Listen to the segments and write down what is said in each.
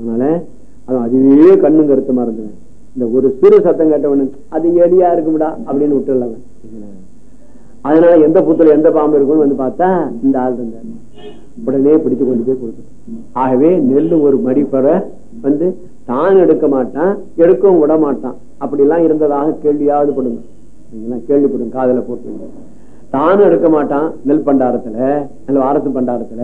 அதனால அது அதுவே கண்ணும் கருத்துமா இருந்தது. இந்த ஒரு சிறு சத்தம் கேட்டவனு அது எலியா இருக்கும்டா? அப்படின்னு விட்டுடலாம் அதனால எந்த புத்துல எந்த பாம்பு இருக்கும்னு வந்து பார்த்தா இந்த ஆள் இருந்தார். உடனே பிடிச்சு கொண்டு போய் கொடுத்து ஆகவே நெல் ஒரு மடிப்பற வந்து தான் எடுக்க மாட்டான் எடுக்கவும் விட மாட்டான். அப்படி எல்லாம் இருந்ததாக கேள்வியாவது படுங்க. சரிங்களா? கேள்விப்படும் காதல போட்டு. தானும் எடுக்க மாட்டான் நெல் பண்டாரத்துல நெல் வாரத்து பண்டாரத்துல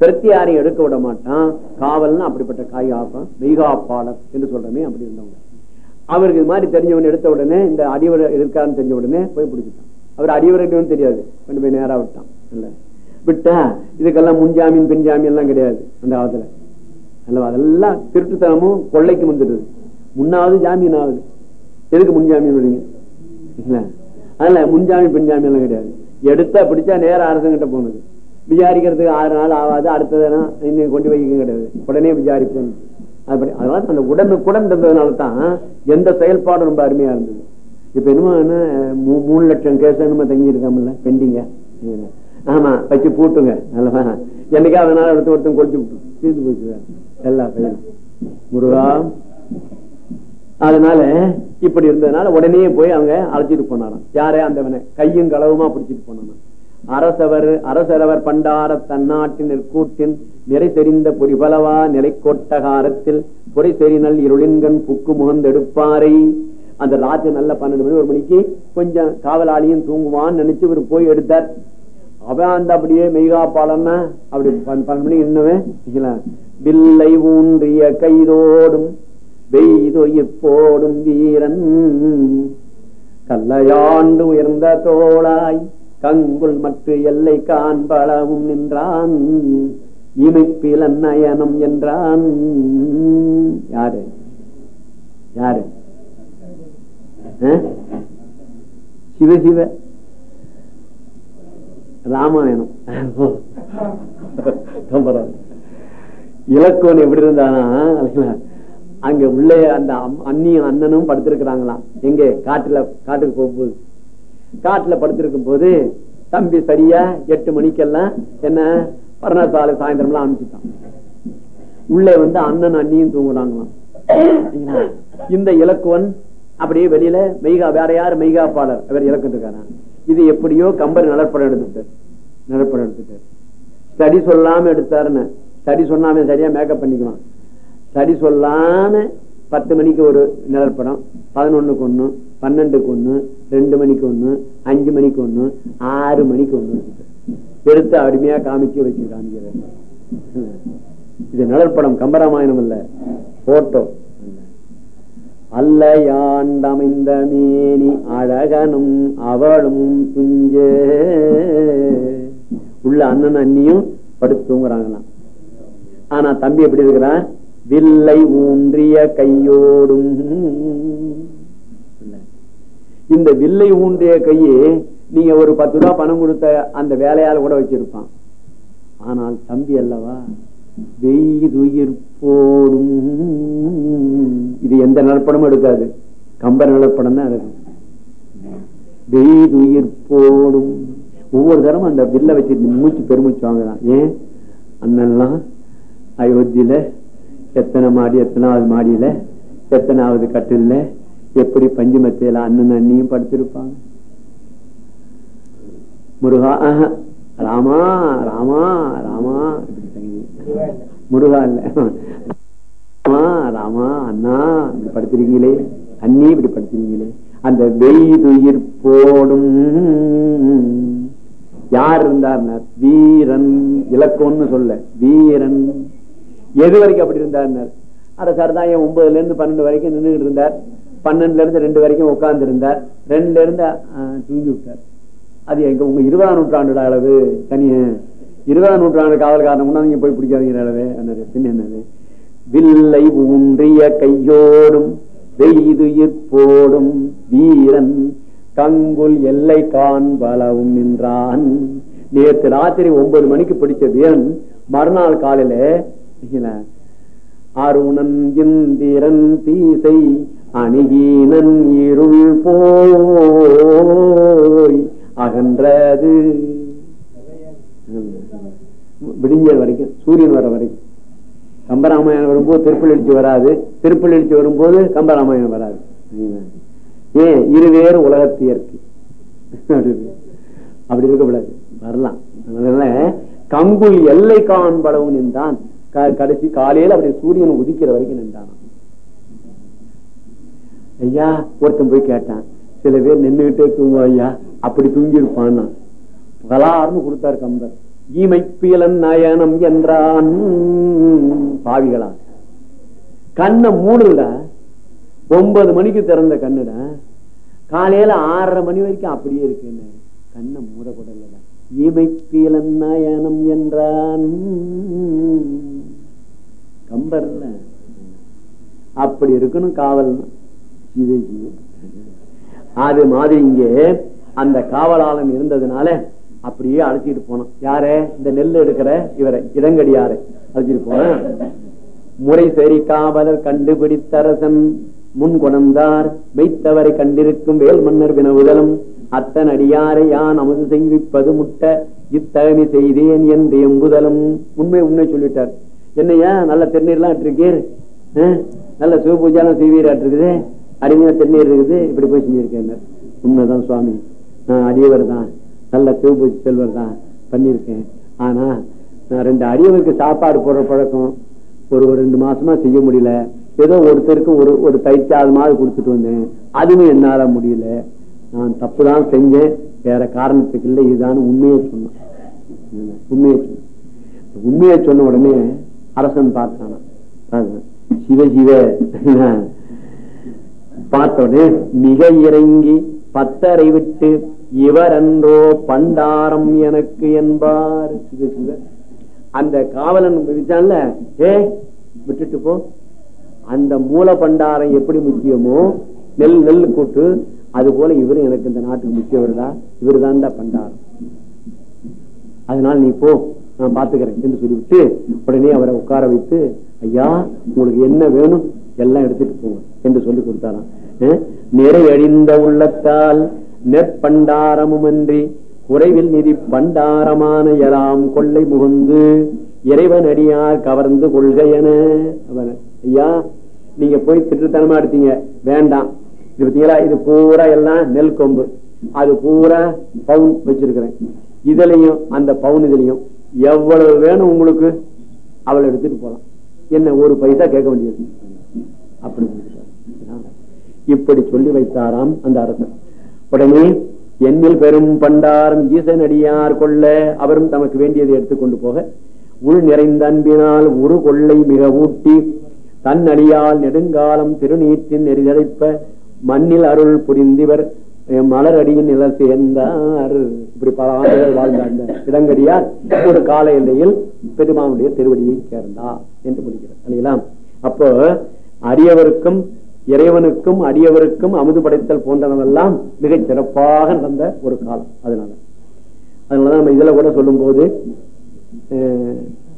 பிரத்தியாரையும் எடுக்க விட மாட்டான். காவல்னா அப்படிப்பட்ட காய் ஆப்பம் மெய்காப்பாளர் என்று சொல்றமே அப்படி இருந்தவங்க. அவருக்கு இது மாதிரி தெரிஞ்சவன் எடுத்த உடனே இந்த அடிவர் இருக்கான்னு தெரிஞ்ச உடனே போய் பிடிச்சிட்டான். அவர் அடிவர்கள் தெரியாது. கொண்டு போய் நேரா விட்டான். இல்ல. விட்டா இதுக்கெல்லாம் முன்ஜாமீன் பின்ஜாமீன் எல்லாம் கிடையாது அந்த காலத்துல. அல்லவா? அதெல்லாம் திருட்டுத்தனமும் கொள்ளைக்கு வந்துடுது. முன்னாவது ஜாமீன் ஆகுது. எதுக்கு முன்ஜாமீன் விடுங்க? இல்ல. அதனால முன்ஜாமீன் பின்ஜாமீன் எல்லாம் கிடையாது. எடுத்தா பிடிச்சா நேரா அரசங்கிட்ட போனது. விசாரிக்கிறதுக்கு ஆறு நாள் ஆகாது அடுத்ததுனா இன்னும் கொண்டு வைக்க கிடையாது. உடனே விசாரிப்பேன் அப்படி அதனால அந்த உடனுக்குடன் இருந்ததுனால தான் எந்த செயல்பாடும் ரொம்ப அருமையா இருந்தது. இப்ப என்னமோ என்ன மூ- மூணு லட்சம் கேஸ் என்னமோ தங்கி இருக்காமல்ல பெண்டிங்க. ஆமா வச்சு பூட்டுங்க. நல்லவா என்னைக்கா அதனால எடுத்து ஒருத்தன் கொடிச்சு விட்டு தீர்ந்து போச்சு எல்லா பையனும். முருகா. அதனால இப்படி இருந்ததுனால உடனே போய் அவங்க அழைச்சிட்டு போனாராம். யாரே அந்தவனை? கையும் களவுமா பிடிச்சிட்டு போனானா அரசவர் அரசரவர் பண்டார தன்னாட்டின் நெற்கூட்டின் நிறை தெரிந்த பொறிபலவா நிலைக்கோட்டகாரத்தில் கொட்டகாரத்தில் செறினல் இருளின்கண் புக்கு முகந்தெடுப்பாரை. அந்த ராத்திரி நல்ல பன்னெண்டு மணி ஒரு மணிக்கு கொஞ்சம் காவலாளியும் தூங்குவான்னு நினைச்சு இவர் போய் எடுத்தார். அவன் அந்த அப்படியே மெய்காப்பாளன்னா அப்படி பன்னெண்டு மணி இன்னவே வில்லை ஊன்றிய கைதோடும் வெய்தொயிப்போடும் வீரன் கல்லையாண்டு உயர்ந்த தோளாய் கங்குள் மற்ற எல்லை காண்பளவும் நின்றான். இமைப்பிலன் நயனம் என்றான். யாரு? யாரு? அஹ்? சிவ சிவ. ராமாயணம். இலக்கோன் எப்படி இருந்தானா? அங்க உள்ளே அந்த அம்- அண்ணியும் அண்ணனும் படுத்திருக்கிறாங்களாம். எங்க? காட்டுல காட்டுக்கு போகும்போது. காட்டுல படுத்திருக்கும் போது தம்பி சரியா எட்டு மணிக்கெல்லாம் என்ன பரணசாலை சாயந்தரம்லாம் அனுப்பிச்சுட்டான். உள்ளே வந்து அண்ணன் அண்ணியும் தூங்குறாங்களாம். இந்த இலக்குவன் அப்படியே வெளியில மெய்கா வேற யாரு மெய்காப்பாளர்? அவர் வேற இருக்காரா இது எப்படியோ கம்பர் நிலப்படம் எடுத்துட்டார் நிலப்படம் எடுத்துட்டார் சரி சொல்லாம எடுத்தாருன்னு. சரி சொன்னாம சரியா மேக்கப் பண்ணிக்கலாம் சரி சொல்லாம பத்து மணிக்கு ஒரு நிழற்படம். பதினொன்னுக்கு ஒண்ணு பன்னெண்டுக்கு ஒண்ணு ரெண்டு மணிக்கு ஒண்ணு அஞ்சு மணிக்கு ஒண்ணு ஆறு மணிக்கு ஒண்ணு. எடுத்து அடிமையா காமிச்சு வச்சு காமிக்கிறார். இது நலற்படம் கம்பராமாயணம் இல்ல போட்டோ அல்லையாண்டமைந்த மேனி அழகனும் அவளும் துஞ்சே. உள்ள அண்ணன் அண்ணியும் படுத்து தூங்குறாங்களாம் ஆனா தம்பி எப்படி இருக்கிறான்? வில்லை ஊன்றிய கையோடும் இந்த வில்லை ஊன்றிய கையே நீங்க ஒரு பத்து ரூபாய் பணம் கொடுத்த அந்த வேலையால் கூட வச்சிருப்பான். ஆனால் தம்பி அல்லவா? வெய்துயிர் போடும். இது எந்த நிலப்படமும் எடுக்காது. கம்பர் நிலப்படம் தான் எடுக்கும் வெய்துயிர் போடும். ஒவ்வொரு தரமும் அந்த வில்ல வச்சு மூச்சு பெருமூச்சு வாங்கலாம் ஏன்? அண்ணன்லாம் அயோத்தியில எத்தனை மாடி எத்தனாவது மாடியில எத்தனாவது கட்டில்ல எப்படி பஞ்சுமத்தையில அண்ணன் அண்ணியும் படுத்திருப்பாங்க? முருகா ராமா ராமா ராமா. முருகா இல்ல. ராமா ராமா அண்ணா படுத்திருக்கீங்களே. அண்ணி இப்படி படுத்திருக்கீங்களே. அந்த வெய்துயிர் போடும் யார் இருந்தார் வீரன் இலக்கம்னு சொல்ல வீரன். எது வரைக்கும் அப்படி இருந்தார் அரசார் தான் என் ஒன்பதுல இருந்து பன்னெண்டு வரைக்கும் நின்றுகிட்டு இருந்தார். பன்னெண்டுல இருந்து ரெண்டு வரைக்கும் உட்கார்ந்து இருந்தார் ரெண்டுல இருந்து ஆஹ், தூங்கி விட்டார். அது எங்க உங்க இருபதாம் நூற்றாண்டு அளவு தனிய. இருபதாம் நூற்றாண்டு காவல்காரன் முன்னா நீங்க போய் பிடிக்காதீங்க அளவு என்னது பின்ன என்னது? வில்லை ஊன்றிய கையோடும் வெய்துயிர் போடும் வீரன் கங்குல் எல்லை காண்பளவும் நின்றான். நேற்று ராத்திரி ஒன்பது மணிக்கு பிடிச்ச வீரன் மறுநாள் காலையில அருணன் இந்திரன் தீசை அணுகீனன் இருள் போய் அகன்றது. விடிஞ்ச வரைக்கும் சூரியன் வர வரைக்கும். கம்பராமாயணம் வரும்போது திருப்பள்ளி எழுச்சி வராது. திருப்பள்ளி எழுச்சி வரும்போது கம்பராமாயணம் வராது. ஏன்? இருவேறு உலகத்தியற்கு அப்படி இருக்கக்கூடாது. வரலாம். அதனால கங்குல் எல்லை காண்படவும் நின்றான். கடைசி காலையில அப்படி சூரியன் உதிக்கிற வரைக்கும் நின்றான் ஐயா ஒருத்தன் போய் கேட்டான். சில பேர் நின்னுகிட்டே தூங்குவா ஐயா. அப்படி தூங்கி இருப்பான் பலாருன்னு கொடுத்தாரு கம்பர். ஈமைப்பியலன் நயனம் என்றான். பாவிகளா. கண்ணை மூடுல ஒன்பது மணிக்கு திறந்த கண்ணுட. காலையில ஆறரை மணி வரைக்கும் அப்படியே இருக்குன்னு. கண்ணை மூடக்கூடல ஈமைப்பியலன் நயனம் என்றான். கம்பர்ல. அப்படி இருக்கணும் காவல் இது அது மாதிரி இங்கே அந்த காவலாளன் இருந்ததுனால அப்படியே அழைச்சிட்டு போனோம் யார? இந்த நெல் எடுக்கிற இவரை இடங்கடியார அழைச்சிட்டு போன முறை சரி காவலர் கண்டுபிடித்தரசன் முன் குணந்தார் மெய்த்தவரை கண்டிருக்கும் வேல் மன்னர் வினவுதலும் அத்தன் அடியாரை யான் அமுது செய்விப்பது முட்ட இத்தகமை செய்தேன் என்று எம்புதலும் உண்மை உண்மை சொல்லிட்டார். என்னையா? நல்ல திருநீர்லாம் இருக்கீர் நல்ல சிவபூஜாலாம் செய்வீராட்டு இருக்குது அருமையா திருநீர் இருக்குது இப்படி போய் செஞ்சிருக்கேன் உண்மைதான் சுவாமி. நான் அடியவர் தான். நல்ல சிவபூஜை செல்வர் தான். பண்ணியிருக்கேன். ஆனா நான் ரெண்டு அடியவருக்கு சாப்பாடு போடுற பழக்கம் ஒரு ஒரு ரெண்டு மாசமா செய்ய முடியல. ஏதோ ஒருத்தருக்கு ஒரு ஒரு தைச்சாது மாதிரி கொடுத்துட்டு வந்தேன். அதுவும் என்னால முடியல. நான் தப்பு தான் செஞ்சேன். வேற காரணத்துக்கு இல்லை. இதுதான் உண்மையை சொன்னேன். உண்மையை சொன்னேன். உண்மையை சொன்ன உடனே அரசன் பார்த்தானா. சிவ சிவ பார்த்த உடனே மிக இறங்கி பத்தரை விட்டு இவர் பண்டாரம் எனக்கு என்பார். அந்த காவலன் ஏ விட்டுட்டு போ. அந்த மூல பண்டாரம் எப்படி முக்கியமோ நெல் நெல் கூட்டு அது போல இவரும் எனக்கு இந்த நாட்டுக்கு முக்கியவர்களா இவர் தான்டா பண்டாரம். அதனால நீ போ நான் பாத்துக்கிறேன் என்று சொல்லிவிட்டு உடனே அவரை உட்கார வைத்து ஐயா உங்களுக்கு என்ன வேணும் எல்லாம் எடுத்துட்டு போங்க என்று சொல்லி கொடுத்தாராம். அஹ், நிறையழிந்த உள்ளத்தால் நெற்பண்டாரமுமன்றி குறைவில் நிதி பண்டாரமான எலாம் கொள்ளை முகுந்து இறைவன் அடியார் கவர்ந்து கொள்கையன. அவன் ஐயா நீங்க போய் திட்டுத்தனமா எடுத்தீங்க வேண்டாம். இது பார்த்தீங்களா? இது பூரா எல்லாம் நெல் கொம்பு. அது பூரா பவுன் வச்சிருக்கிறேன். இதுலயும் அந்த பவுன் இதுலயும் எவ்வளவு வேணும் உங்களுக்கு? அவளை எடுத்துட்டு போலாம். என்ன ஒரு பைசா கேட்க வேண்டியது? அப்படி இப்படி சொல்லி வைத்தாராம் அந்த அரசன். உடனே என்னில் பெரும் பண்டாரம் ஈசன் அடியார் கொள்ள அவரும் தமக்கு வேண்டியதை எடுத்துக்கொண்டு போக. உள் நிறைந்த அன்பினால் உரு கொள்ளை மிக ஊட்டி தன் அடியால் நெடுங்காலம் திருநீற்றின் நெறிதழைப்ப மண்ணில் அருள் புரிந்திவர். மலர் அடியின் நில சேர்ந்தார். இப்படி பல ஆண்டுகள் வாழ்ந்தாண்ட இடங்கடியார் ஒரு கால எல்லையில் பெருமானுடைய திருவடியை சேர்ந்தார் என்று முடிக்கிறார் இல்லைங்களா? அப்போ அரியவருக்கும் இறைவனுக்கும் அடியவருக்கும் அமுது படைத்தல் போன்றனவெல்லாம் மிகச் சிறப்பாக நடந்த ஒரு காலம் அதனால. அதனாலதான் நம்ம இதுல கூட சொல்லும் போது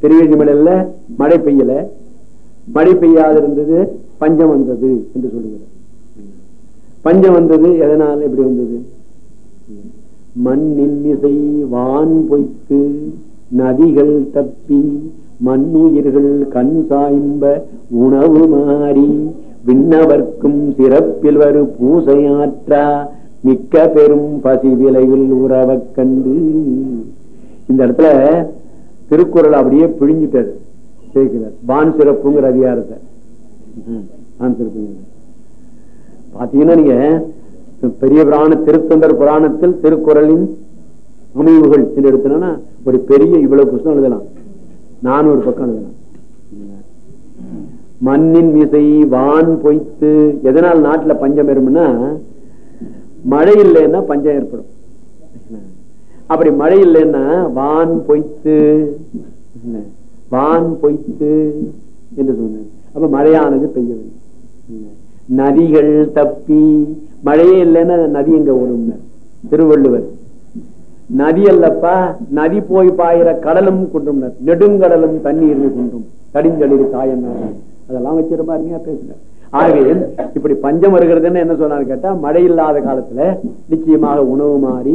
திருவேஜிமலையில மழை பெய்யல. மழை பெய்யாது இருந்தது பஞ்சம் வந்தது என்று சொல்லுகிறார் பஞ்சம் வந்தது எதனால எப்படி வந்தது? மண்ணின் மிசை வான் பொய்த்து நதிகள் தப்பி மண்ணுயிர்கள் கண் சாய்ம்ப உணவு மாறி விண்ணவர்க்கும் சிறப்பில் வரு பூசையாற்றா மிக்க பெரும் பசி விலையில் உறவக் கண்டு. இந்த இடத்துல திருக்குறள் அப்படியே பிழிஞ்சிட்டது. சேர்க்கிறார் வான் சிறப்புங்கிற அதிகாரத்தை. வான் சிறப்புங்கிற பாத்தீங்கன்னா நீங்க பெரிய புராண திருத்தந்தர் புராணத்தில் திருக்குறளின் அமைவுகள் என்று ஒரு பெரிய இவ்வளவு புத்தகம் எழுதலாம். நானூறு பக்கம் எழுதலாம். மண்ணின் மிசை வான் பொய்த்து எதனால் நாட்டுல பஞ்சம் வரும்னா மழை இல்லைன்னா பஞ்சம் ஏற்படும். அப்படி மழை இல்லைன்னா வான் பொய்த்து வான் பொய்த்து என்று சொன்னார். அப்ப மழையானது பெய்யவில்லை. நதிகள் தப்பி மழையே இல்லைன்னா நதி எங்க ஓடும் திருவள்ளுவர். நதி அல்லப்பா நதி போய் பாயிற கடலும் குன்றும் நெடுங்கடலும் தண்ணீர் குன்றும். கடிஞ்சளிர் தாயம் அதெல்லாம் வச்சு அருமையா பேசுறார். ஆகவே இப்படி பஞ்சம் வருகிறதுன்னு என்ன சொன்னாரு கேட்டா மழை இல்லாத காலத்துல நிச்சயமாக உணவு மாறி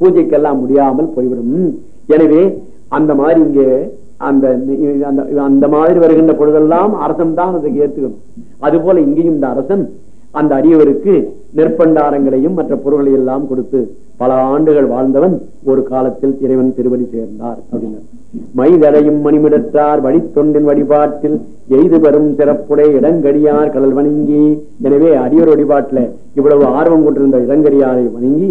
பூஜைக்கெல்லாம் முடியாமல் போய்விடும். எனவே அந்த மாதிரி இங்கே அந்த அந்த அந்த மாதிரி வருகின்ற பொழுதெல்லாம் அரசன் தான் அதுக்கு ஏத்துக்கணும் அது போல இங்கேயும் இந்த அரசன் அந்த அரியவருக்கு நெற்பண்டாரங்களையும் மற்ற பொருள்களை எல்லாம் கொடுத்து பல ஆண்டுகள் வாழ்ந்தவன் ஒரு காலத்தில் இறைவன் திருவடி சேர்ந்தார் அப்படின்னார். மைதலையும் மணிமிடற்றார் வழித்தொண்டின் வழிபாட்டில் எய்து பெறும் சிறப்புடைய இடங்கடியார் கடல் வணங்கி. எனவே அடியோர் வழிபாட்டுல இவ்வளவு ஆர்வம் கொண்டிருந்த இடங்கடியாரை வணங்கி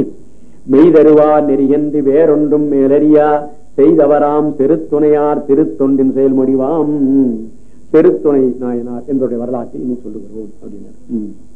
மெய்தருவார் நெறியன்றி வேறொன்றும் மேலறியா. செய்தவராம் திருத்துணையார் திருத்தொண்டின் செயல்மொழிவாம். திருத்துணை நாயனார் என்பதுடைய வரலாற்றை இனி சொல்லுகிறோம் அப்படின்னார்.